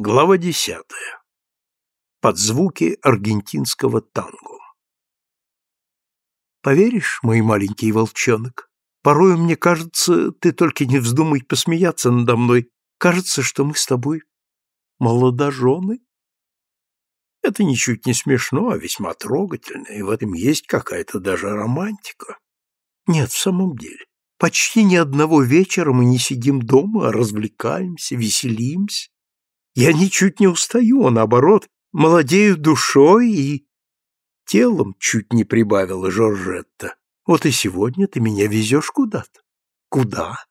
Глава десятая. Под звуки аргентинского танго. Поверишь, мой маленький волчонок, порою мне кажется, ты только не вздумай посмеяться надо мной, кажется, что мы с тобой молодожены. Это ничуть не смешно, а весьма трогательно, и в этом есть какая-то даже романтика. Нет, в самом деле, почти ни одного вечера мы не сидим дома, а развлекаемся, веселимся я ничуть не устаю, а наоборот, молодею душой и телом чуть не прибавила Жоржетта. Вот и сегодня ты меня везешь куда-то. Куда?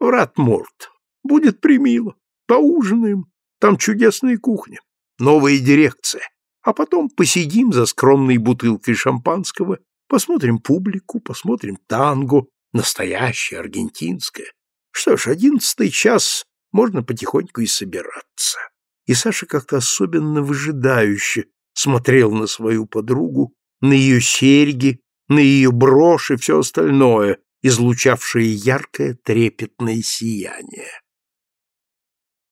В Ратморт. Будет примило. Поужинаем. Там чудесная кухня. Новая дирекция. А потом посидим за скромной бутылкой шампанского, посмотрим публику, посмотрим танго, настоящее, аргентинское. Что ж, одиннадцатый час можно потихоньку и собираться. И Саша как-то особенно выжидающе смотрел на свою подругу, на ее серьги, на ее брошь и все остальное, излучавшее яркое трепетное сияние.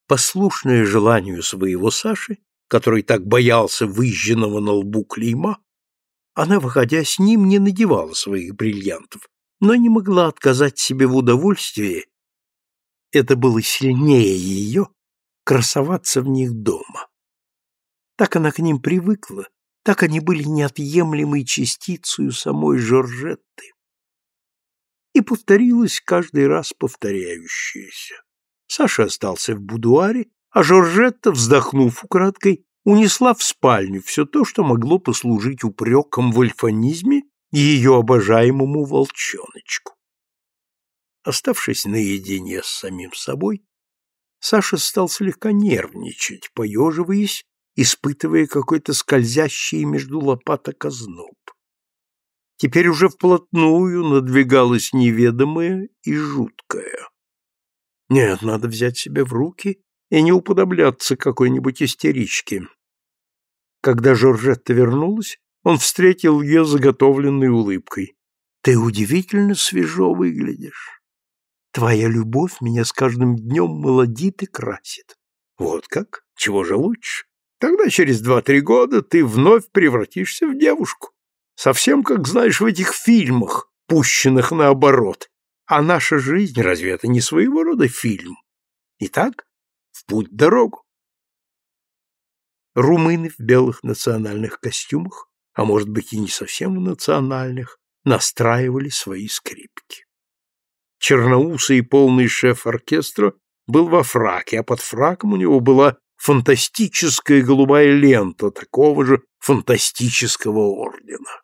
Послушное желанию своего Саши, который так боялся выжженного на лбу клейма, она, выходя с ним, не надевала своих бриллиантов, но не могла отказать себе в удовольствии это было сильнее ее, красоваться в них дома. Так она к ним привыкла, так они были неотъемлемой частицей самой Жоржетты. И повторилось каждый раз повторяющееся. Саша остался в будуаре, а Жоржетта, вздохнув украдкой, унесла в спальню все то, что могло послужить упреком в альфанизме ее обожаемому волчоночку. Оставшись наедине с самим собой, Саша стал слегка нервничать, поеживаясь, испытывая какой-то скользящий между лопаток озноб. Теперь уже вплотную надвигалось неведомое и жуткое. Нет, надо взять себя в руки и не уподобляться какой-нибудь истеричке. Когда Жоржетта вернулась, он встретил ее заготовленной улыбкой. «Ты удивительно свежо выглядишь. Твоя любовь меня с каждым днем молодит и красит. Вот как? Чего же лучше? Тогда через два-три года ты вновь превратишься в девушку. Совсем как знаешь в этих фильмах, пущенных наоборот. А наша жизнь разве это не своего рода фильм? Итак, в путь дорогу. Румыны в белых национальных костюмах, а может быть и не совсем в национальных, настраивали свои скрипки черноусый полный шеф оркестра был во фраке, а под фраком у него была фантастическая голубая лента такого же фантастического ордена.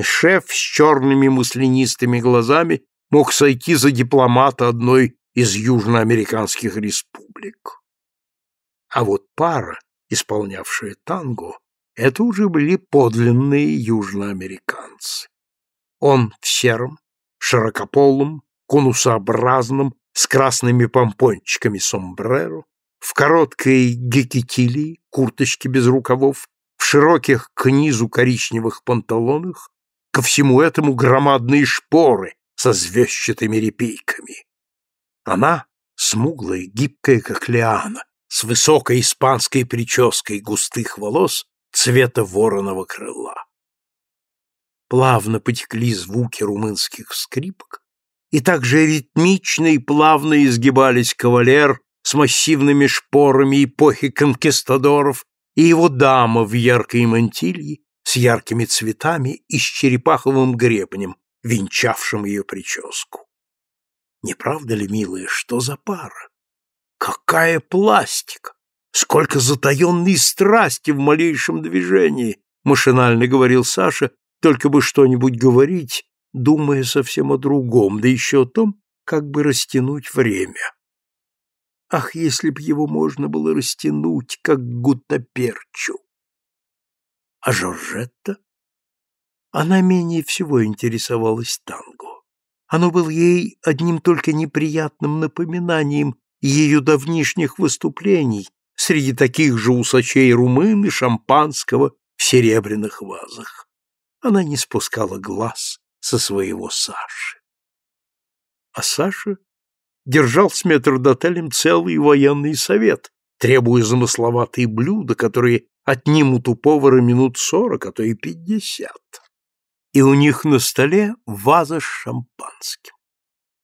Шеф с черными маслянистыми глазами мог сойти за дипломата одной из южноамериканских республик. А вот пара, исполнявшая танго, это уже были подлинные южноамериканцы. Он в сером, широкополым, конусообразным, с красными помпончиками сомбреро, в короткой гекетилии, курточке без рукавов, в широких к низу коричневых панталонах, ко всему этому громадные шпоры со звездчатыми репейками. Она, смуглая, гибкая, как лиана, с высокой испанской прической густых волос цвета вороного крыла плавно потекли звуки румынских скрипок, и также ритмично и плавно изгибались кавалер с массивными шпорами эпохи конкистадоров и его дама в яркой мантилье с яркими цветами и с черепаховым гребнем, венчавшим ее прическу. Не правда ли, милая, что за пара? Какая пластика! Сколько затаенной страсти в малейшем движении! Машинально говорил Саша, только бы что-нибудь говорить, думая совсем о другом, да еще о том, как бы растянуть время. Ах, если б его можно было растянуть, как гуттаперчу! А Жоржетта? Она менее всего интересовалась танго. Оно было ей одним только неприятным напоминанием ее давнишних выступлений среди таких же усачей румын и шампанского в серебряных вазах она не спускала глаз со своего Саши. А Саша держал с метрдотелем целый военный совет, требуя замысловатые блюда, которые отнимут у повара минут сорок, а то и пятьдесят. И у них на столе ваза с шампанским.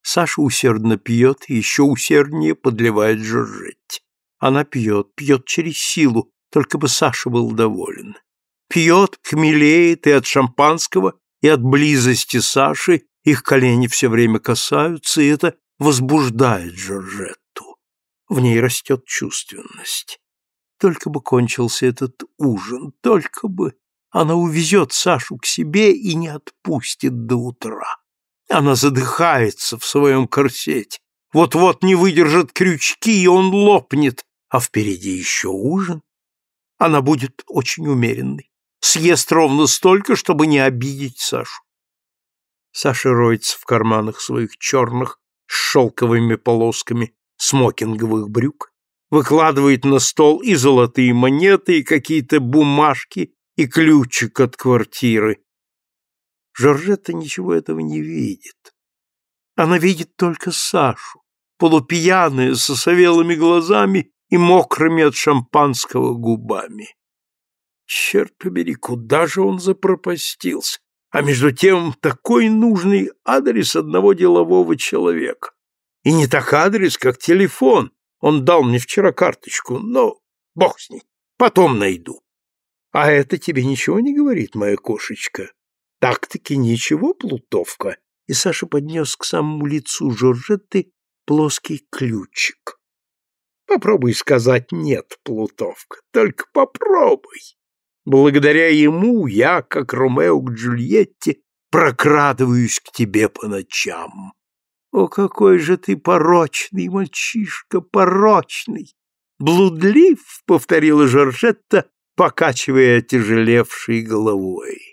Саша усердно пьет и еще усерднее подливает Жоржетти. Она пьет, пьет через силу, только бы Саша был доволен. Пьет, хмелеет и от шампанского, и от близости Саши, их колени все время касаются, и это возбуждает Жоржетту. В ней растет чувственность. Только бы кончился этот ужин, только бы она увезет Сашу к себе и не отпустит до утра. Она задыхается в своем корсете. Вот-вот не выдержит крючки, и он лопнет. А впереди еще ужин. Она будет очень умеренной. Съест ровно столько, чтобы не обидеть Сашу. Саша роется в карманах своих черных с шелковыми полосками смокинговых брюк, выкладывает на стол и золотые монеты, и какие-то бумажки, и ключик от квартиры. Жоржетта ничего этого не видит. Она видит только Сашу, полупьяная, с осовелыми глазами и мокрыми от шампанского губами. Черт побери, куда же он запропастился? А между тем такой нужный адрес одного делового человека. И не так адрес, как телефон. Он дал мне вчера карточку, но бог с ней, потом найду. А это тебе ничего не говорит, моя кошечка? Так-таки ничего, плутовка. И Саша поднес к самому лицу Жоржетты плоский ключик. Попробуй сказать «нет», плутовка, только попробуй. Благодаря ему я, как Ромео к Джульетте, прокрадываюсь к тебе по ночам. О, какой же ты порочный мальчишка, порочный! Блудлив, — повторила Жоржетта, покачивая тяжелевшей головой.